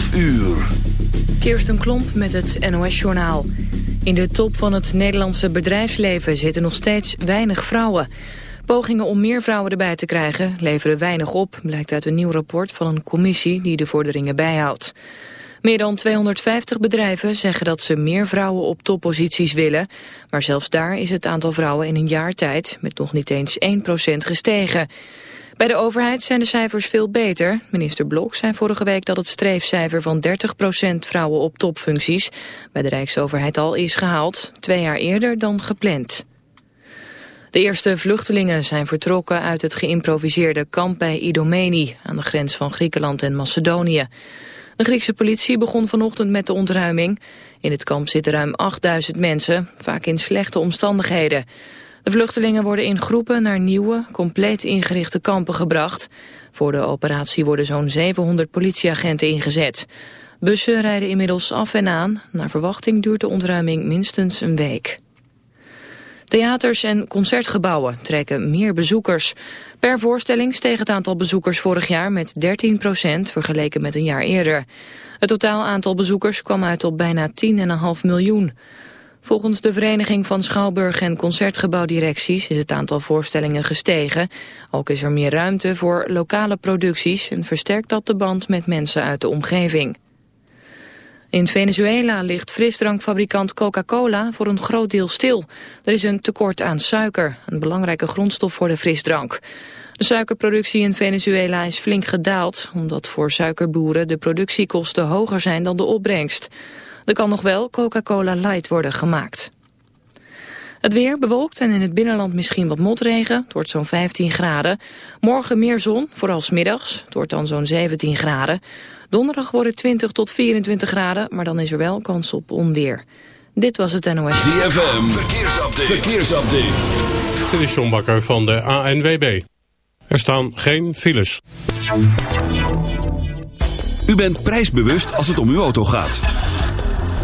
12 uur. Klomp met het NOS-journaal. In de top van het Nederlandse bedrijfsleven zitten nog steeds weinig vrouwen. Pogingen om meer vrouwen erbij te krijgen leveren weinig op... blijkt uit een nieuw rapport van een commissie die de vorderingen bijhoudt. Meer dan 250 bedrijven zeggen dat ze meer vrouwen op topposities willen. Maar zelfs daar is het aantal vrouwen in een jaar tijd met nog niet eens 1% gestegen. Bij de overheid zijn de cijfers veel beter. Minister Blok zei vorige week dat het streefcijfer van 30% vrouwen op topfuncties bij de Rijksoverheid al is gehaald, twee jaar eerder dan gepland. De eerste vluchtelingen zijn vertrokken uit het geïmproviseerde kamp bij Idomeni aan de grens van Griekenland en Macedonië. De Griekse politie begon vanochtend met de ontruiming. In het kamp zitten ruim 8000 mensen, vaak in slechte omstandigheden. De vluchtelingen worden in groepen naar nieuwe, compleet ingerichte kampen gebracht. Voor de operatie worden zo'n 700 politieagenten ingezet. Bussen rijden inmiddels af en aan. Naar verwachting duurt de ontruiming minstens een week. Theaters en concertgebouwen trekken meer bezoekers. Per voorstelling steeg het aantal bezoekers vorig jaar met 13% vergeleken met een jaar eerder. Het totaal aantal bezoekers kwam uit op bijna 10,5 miljoen. Volgens de Vereniging van Schouwburg- en Concertgebouwdirecties is het aantal voorstellingen gestegen. Ook is er meer ruimte voor lokale producties en versterkt dat de band met mensen uit de omgeving. In Venezuela ligt frisdrankfabrikant Coca-Cola voor een groot deel stil. Er is een tekort aan suiker, een belangrijke grondstof voor de frisdrank. De suikerproductie in Venezuela is flink gedaald... omdat voor suikerboeren de productiekosten hoger zijn dan de opbrengst. Er kan nog wel Coca-Cola Light worden gemaakt. Het weer bewolkt en in het binnenland misschien wat motregen. Het wordt zo'n 15 graden. Morgen meer zon, vooral smiddags. Het wordt dan zo'n 17 graden. Donderdag wordt het 20 tot 24 graden, maar dan is er wel kans op onweer. Dit was het NOS. ZFM, verkeersupdate. verkeersupdate. Dit is John Bakker van de ANWB. Er staan geen files. U bent prijsbewust als het om uw auto gaat.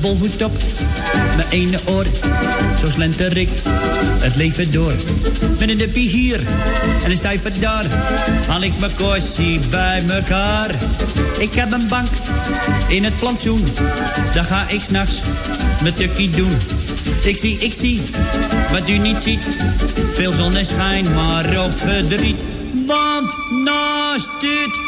bolhoed op, mijn ene oor. Zo slenter ik het leven door. Met een duppie hier en een stijver daar. Haal ik mijn kossie bij mekaar. Ik heb een bank in het plantsoen. Daar ga ik s'nachts mijn tukkie doen. Ik zie, ik zie, wat u niet ziet. Veel zonneschijn, maar ook verdriet. Want naast dit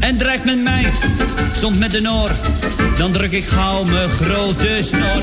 En dreigt met mij, soms met een oor. Dan druk ik gauw mijn grote snor.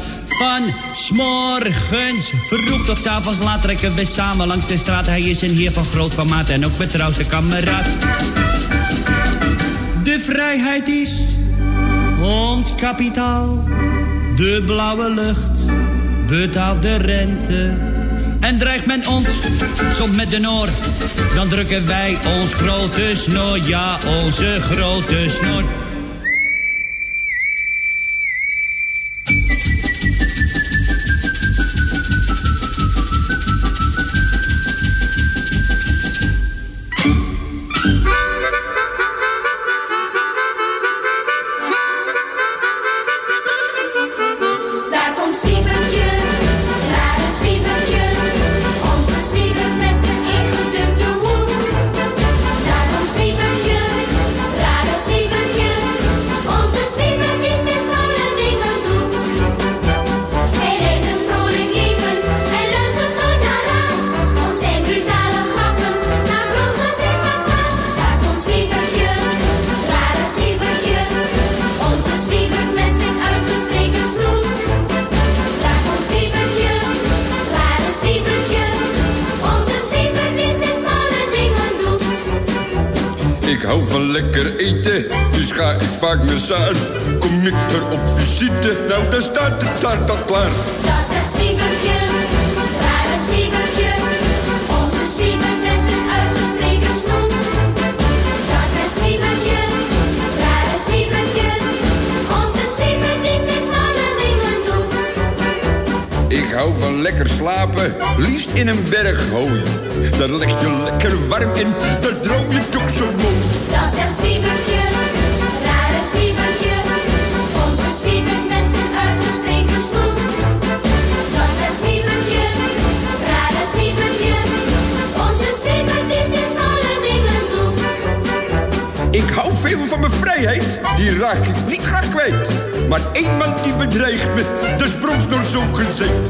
Van s'morgens vroeg tot 's avonds laat trekken we samen langs de straat. Hij is een heer van groot formaat en ook betrouwste kameraad. De vrijheid is ons kapitaal. De blauwe lucht betaalt de rente. En dreigt men ons soms met de noor, dan drukken wij ons grote snor, ja, onze grote snor. Lekker eten, dus ga ik vaak naar Saar. Kom ik er op visite, nou dan staat de taart al klaar. Lekker slapen, liefst in een berg hooi. Daar leg je lekker warm in, daar droom je toch zo mooi. Dat is het zwiebertje, rare zwiebertje. Onze zwiebert met zijn uitgestreken snoet. Dat is het zwiebertje, rare zwiebertje. Onze zwiebert die steeds malle dingen doet. Ik hou veel van mijn vrijheid, die raak ik niet graag kwijt. Maar één man die bedreigt me, is brons nog zo gezegd.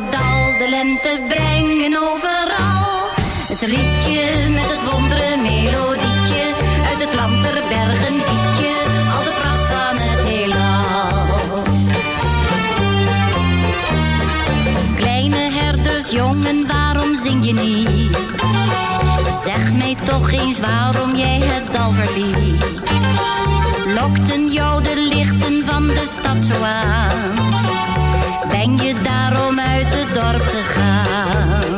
Het dal de lente brengen overal. Het liedje met het wondere melodietje uit het land der bergen liedje, al de pracht van het heelal. Kleine herdersjongen, waarom zing je niet? Zeg mij toch eens waarom jij het dal verliet. Lokten jou de lichten van de stad zo aan? Daarom uit het dorp gegaan?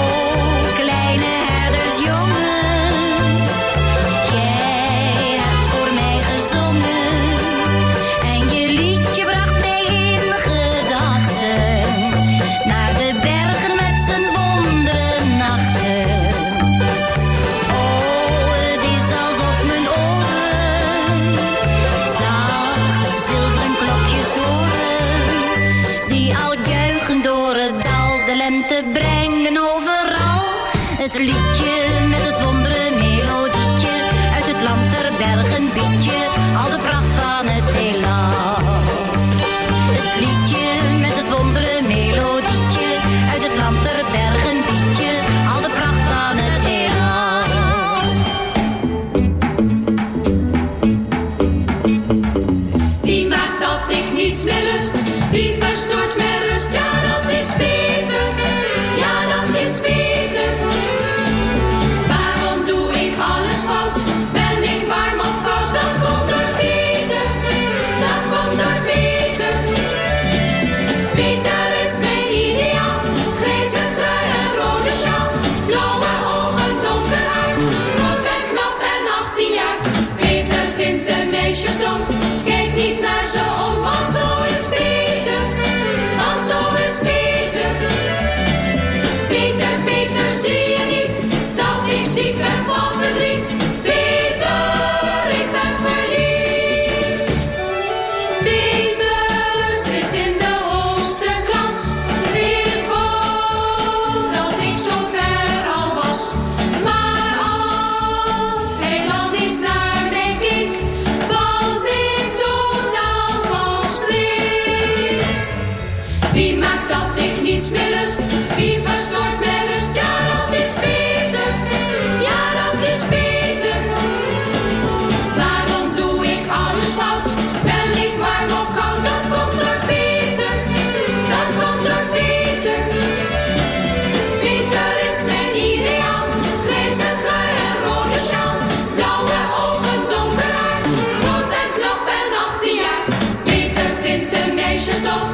Krishna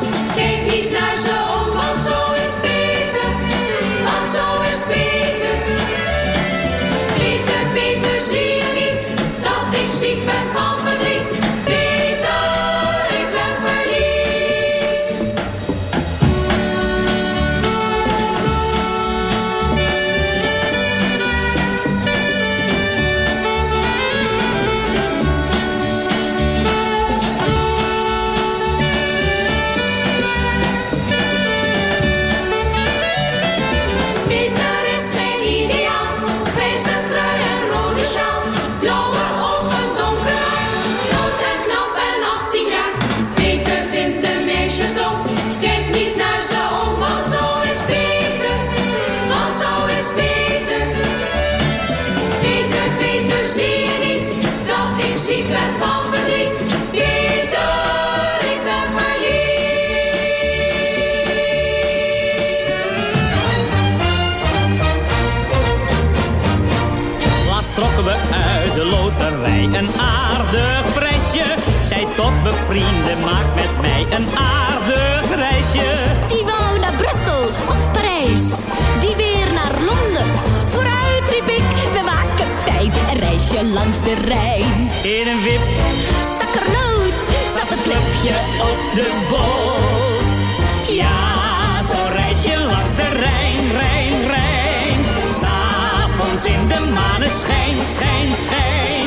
tot bevrienden, maak met mij een aardig reisje. Die wou naar Brussel of Parijs, die weer naar Londen. Vooruit riep ik, we maken fijn een reisje langs de Rijn. In een wip, zakkernoot, zat een klepje op de boot. Ja, zo reis je langs de Rijn, Rijn, Rijn. S'avonds in de maneschijn, schijn, schijn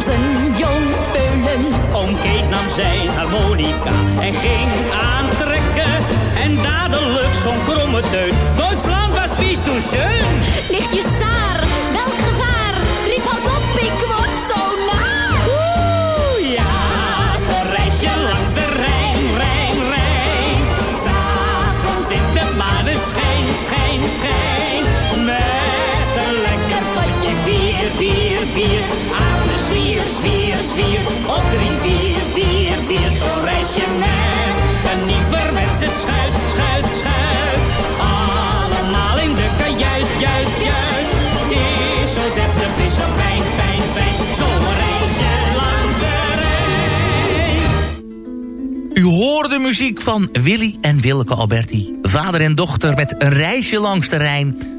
als een jong. Oom Kees nam zijn harmonica en ging aantrekken. En dadelijk zo'n kromme teut. Duitsland was vies toen zaar, Ligt saar, welk gevaar? Riep al op, ik word zo naar. Oeh, ja, ze reisje langs de Rijn, Rijn, Rijn. S'avonds in de maneschijn, schijn, schijn. Met een lekker potje bier, bier, bier. Aan de vier. Op drie, vier, vier, vier, zo reis je met een nieuwerwetse schuit, schuit, schuit. Allemaal in de kajuit, juit, juit. Het is zo deftig, het is zo fijn, fijn, fijn. Zo'n reisje langs de Rijn. U hoorde de muziek van Willy en Willeke Alberti. Vader en dochter met een reisje langs de Rijn.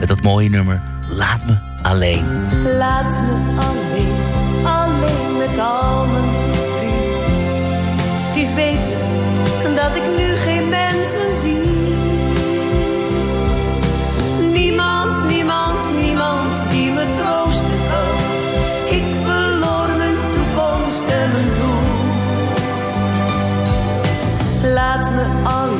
met dat mooie nummer Laat Me Alleen. Laat me alleen, alleen met al mijn verdriet. Het is beter dat ik nu geen mensen zie. Niemand, niemand, niemand die me troosten kan. Ik verloor mijn toekomst en mijn doel. Laat me alleen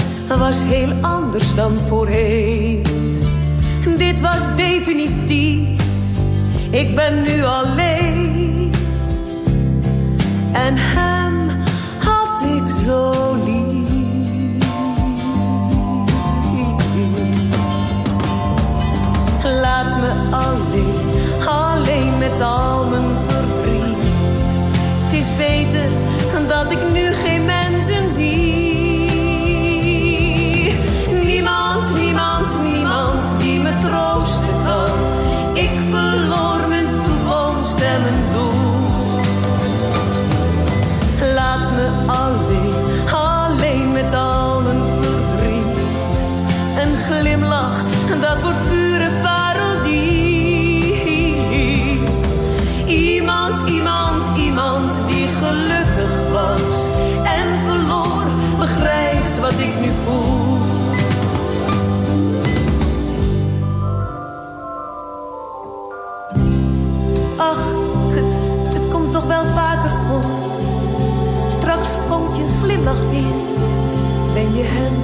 was heel anders dan voorheen. Dit was definitief. Ik ben nu alleen. En hem had ik zo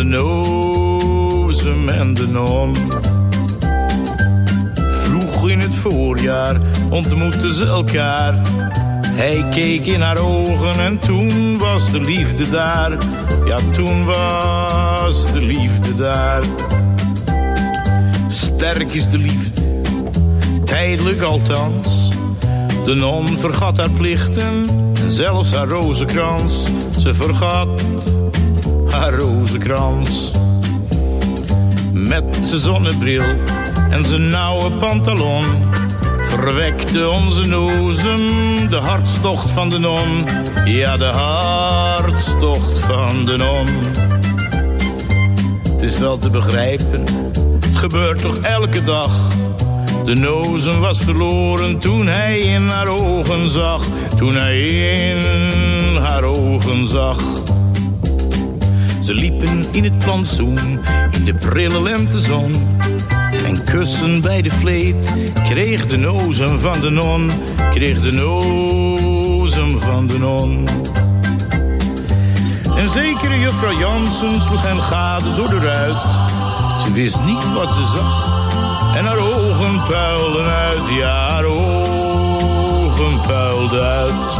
de nozem en de non. Vroeg in het voorjaar ontmoetten ze elkaar. Hij keek in haar ogen en toen was de liefde daar. Ja, toen was de liefde daar. Sterk is de liefde, tijdelijk althans. De non vergat haar plichten en zelfs haar rozenkrans. Ze vergat haar rozenkrans. Met zijn zonnebril en zijn nauwe pantalon verwekte onze nozem de hartstocht van de non. Ja, de hartstocht van de non. Het is wel te begrijpen, het gebeurt toch elke dag. De nozem was verloren toen hij in haar ogen zag. Toen hij in haar ogen zag. Ze liepen in het plantsoen, in de prille lentezon. En kussen bij de vleet kreeg de nozem van de non. Kreeg de nozem van de non. En zekere juffrouw Jansen sloeg hem gade door de ruit. Ze wist niet wat ze zag. En haar ogen puilden uit, ja, haar ogen puilden uit.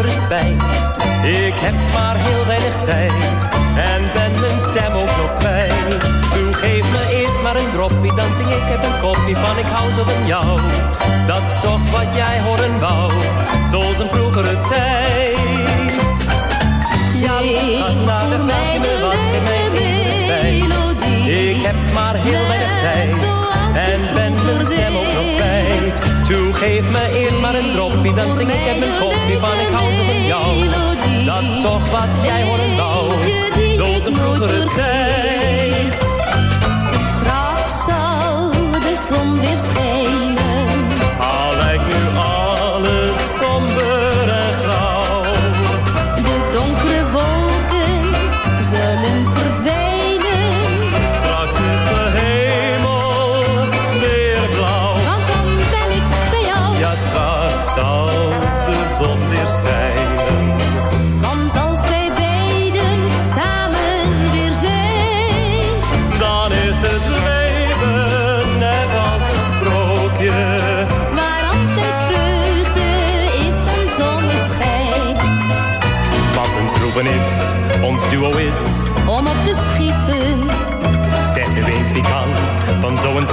respijt. Ik heb maar heel weinig tijd en ben mijn stem ook nog kwijt. Doe, geef me eerst maar een droppie, dan zing ik heb een kopje van ik hou zo van jou. Dat is toch wat jij horen wou, zoals een vroegere tijd. Ja, vraag je me wat, geef me even respijt. Ik heb maar heel weinig tijd en ben mijn stem ook nog kwijt. Toe, geef me eerst maar een droppie, dan zing ik heb een kopje van ik hou zo van jou. Dat is toch wat jij horen wou, zoals een vroegere tijd. Straks zal de zon weer schijnen.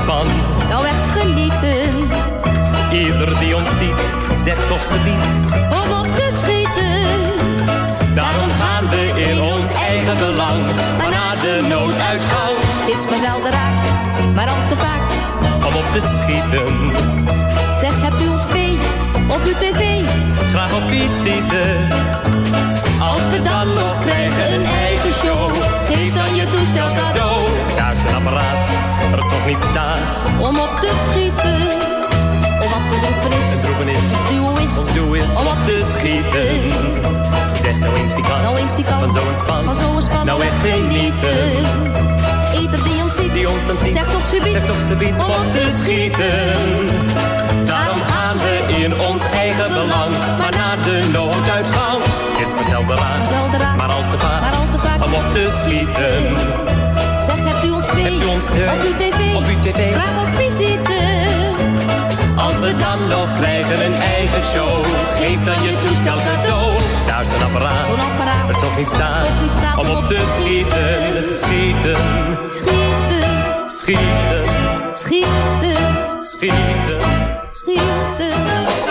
Van nou echt genieten. Ieder die ons ziet, zegt toch ze niet. Om op te schieten. Daarom gaan we in ons eigen belang. Maar na de nooduitgang, Is maar zelden raak, maar al te vaak. om op te schieten. Zeg, hebt u ons twee op uw tv? Graag op visite. Als we dan nog krijgen een eigen show, geef dan je toestel cadeau. Daar is een apparaat, er toch niet staat. Om op te schieten, om wat te droeven is. Een droeven is, duo is, om op te schieten. Zeg nou eens wie kan, nou eens wie kan, van zo'n span. van zo'n span, Nou echt genieten. Ieder die ons ziet, Die ons dan ziet, zegt toch subiet, zegt toch subiet om op te schieten. Daarom gaan we in ons eigen belang, maar naar de nooduitgang. Is maar zelden raar, Maar al te vaak, maar al te vaak. om op te schieten. Zeg, hebt u ons twee Hebt u ons twee op uw tv? op uw tv? Graag op visite. Als we dan nog krijgen een eigen show, geef dan je toestel cadeau. Daar is een apparaat, Zo'n apparaat, het niet staat om op te schieten. Schieten, Schieten, schieten, schieten, schieten. schieten.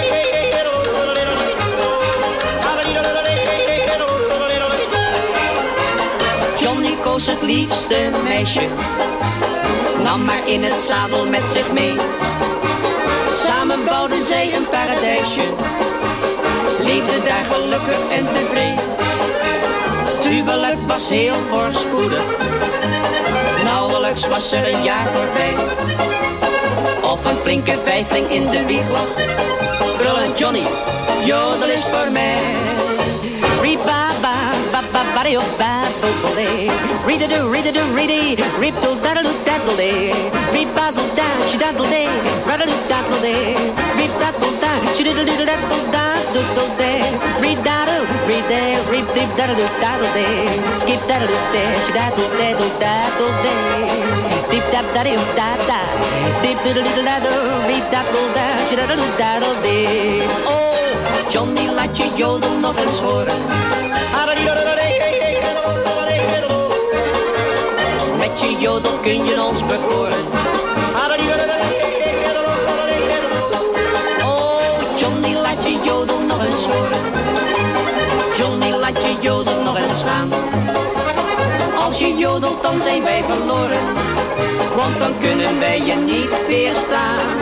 Het liefste meisje, nam maar in het zadel met zich mee. Samen bouwden zij een paradijsje, leefden daar gelukkig en tevreden. Tubeluik was heel voorspoedig, nauwelijks was er een jaar voorbij. Of een flinke vijfling in de wieg lag, brullend Johnny, jodel is voor mij. ba ba do ba bo bo de. Read a do, read a do, read a. Reap do da da do daddle de. Reap do da, she daddle de. Rada do daddle de. Reap do. da, she diddle do daddle da do do de. Read da do, read de, reap dip da do daddle de. Skip da do de, she do de do daddle de. Dip dap da do da da. Dip diddle diddle da do. Reap daddle da, she daddle daddle de. Oh. Johnny, laat je jodel nog eens horen. Jodel kun je ons bekoren. Oh, Johnny, laat je jodel nog eens horen. Johnny, laat je jodel nog eens gaan. Als je jodelt, dan zijn wij verloren. Want dan kunnen wij je niet weerstaan.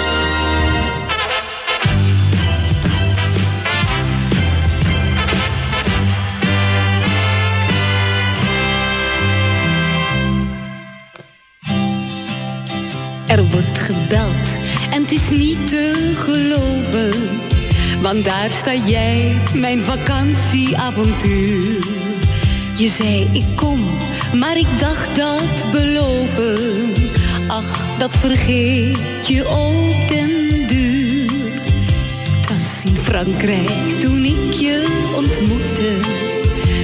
En het is niet te geloven. Want daar sta jij, mijn vakantieavontuur. Je zei ik kom, maar ik dacht dat beloven. Ach, dat vergeet je ook den duur. Het was in Frankrijk toen ik je ontmoette.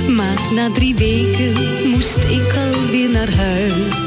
Maar na drie weken moest ik alweer naar huis.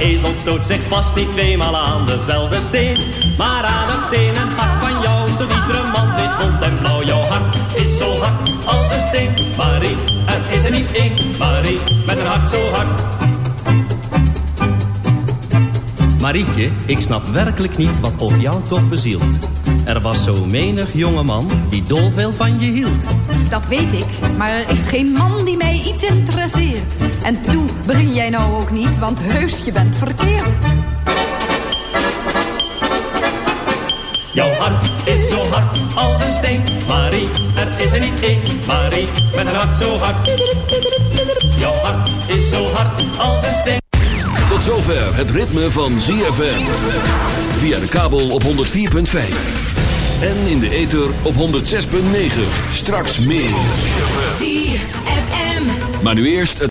ezel stoot zich vast niet tweemaal aan dezelfde steen. Maar aan het steen en hart van jou stoot iedere man zit rond en blauw. Jouw hart is zo hard als een steen. Marie, het is er niet één. Marie, met een hart zo hard. Marietje, ik snap werkelijk niet wat op jou toch bezielt. Er was zo menig jongeman die dol veel van je hield. Dat weet ik, maar er is geen man die mij iets interesseert. En toe begin jij nou ook niet, want heus je bent verkeerd. Jouw hart is zo hard als een steen, Marie. Er is er niet één, Marie, met een hart zo hard. Jouw hart is zo hard als een steen. Tot zover het ritme van ZFM. Via de kabel op 104.5. En in de ether op 106.9. Straks meer. Maar nu eerst het...